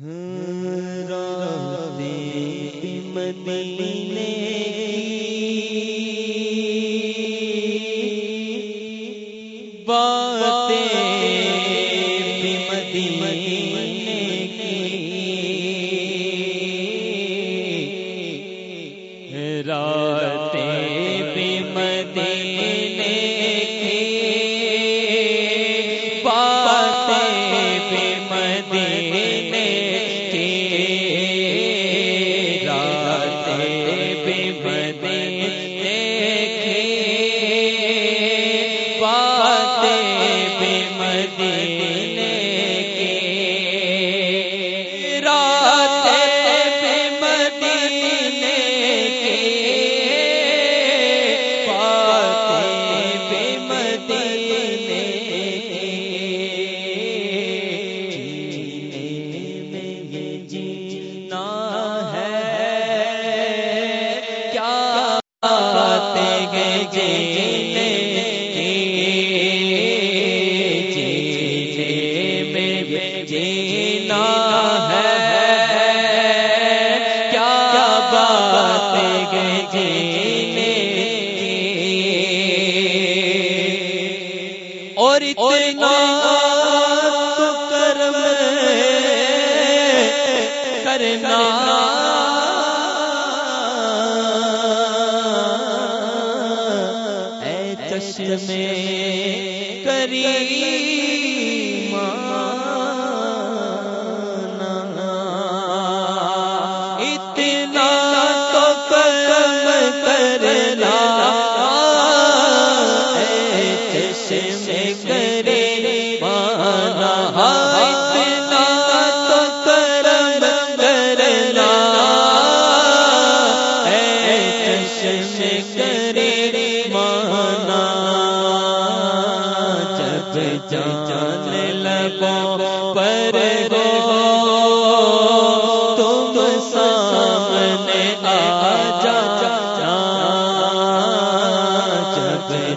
مدینے کی باتیں مدی مدینے کی میں کری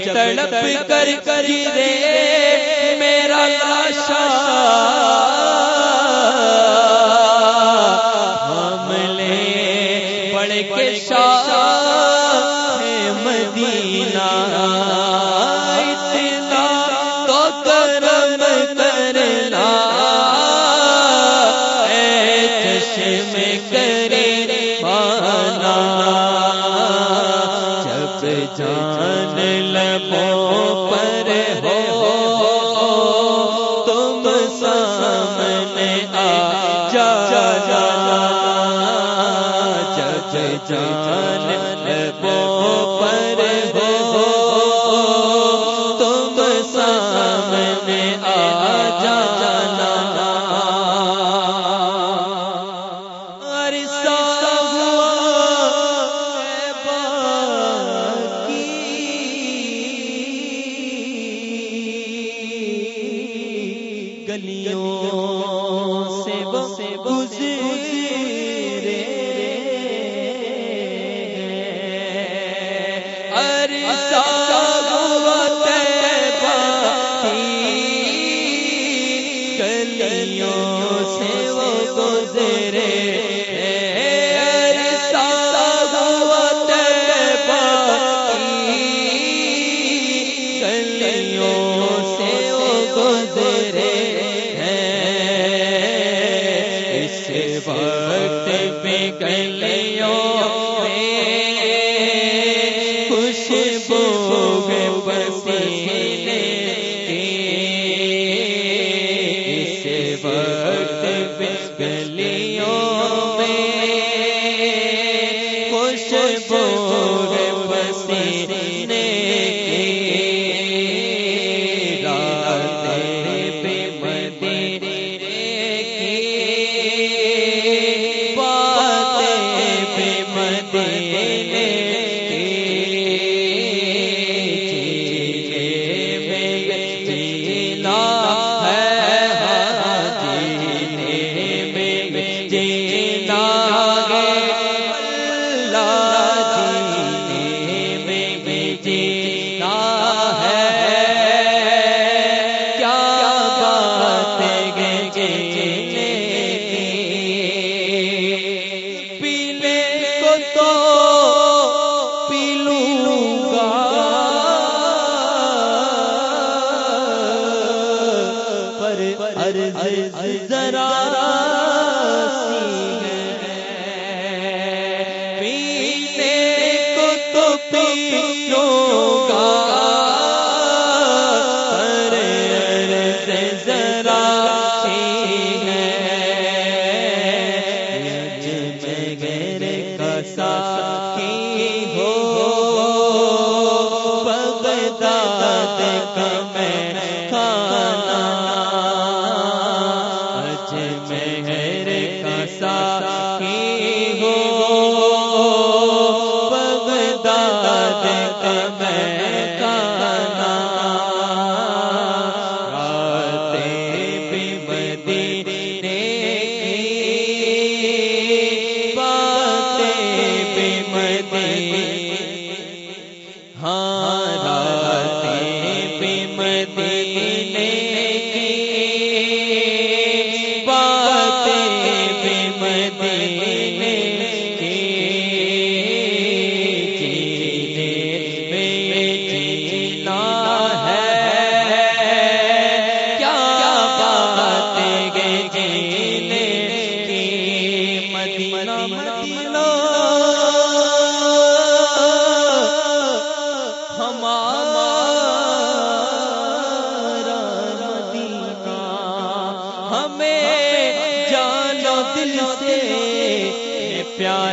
تڑپ کر کر دے میرا لاشا ہم لے پڑ کے شاہ مدینہ۔ اتنا تو کرم کرنا۔ چشم کرے بانا جب جان لبوں پر ہو تم سامنے آ جا جا جا جا سے پسینے دے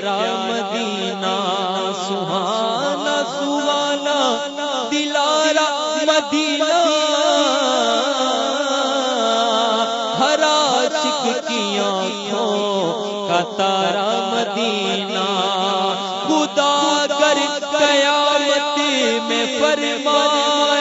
پیارا مدینہ سہانا سوالا دلارا مدینہ۔ ہرا چک کی آنکھوں کا تارا مدینہ۔ خدا کر قیامت میں فرمایا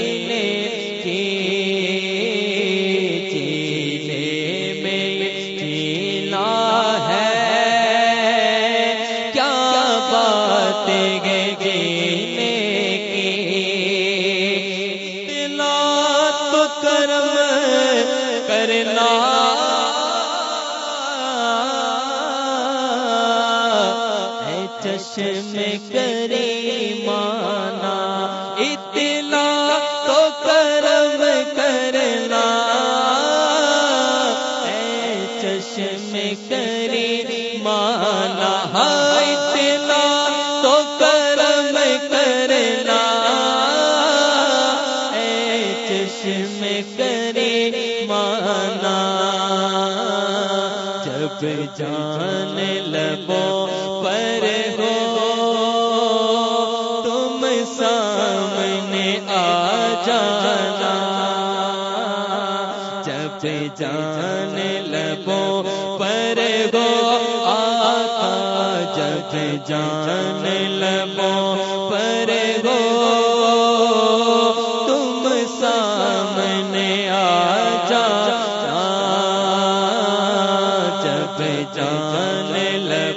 نے جان لبو پر ہو۔ تم سامنے آ جانا۔ جب جان لبو پر ہو آ جب جان پہ جان لگ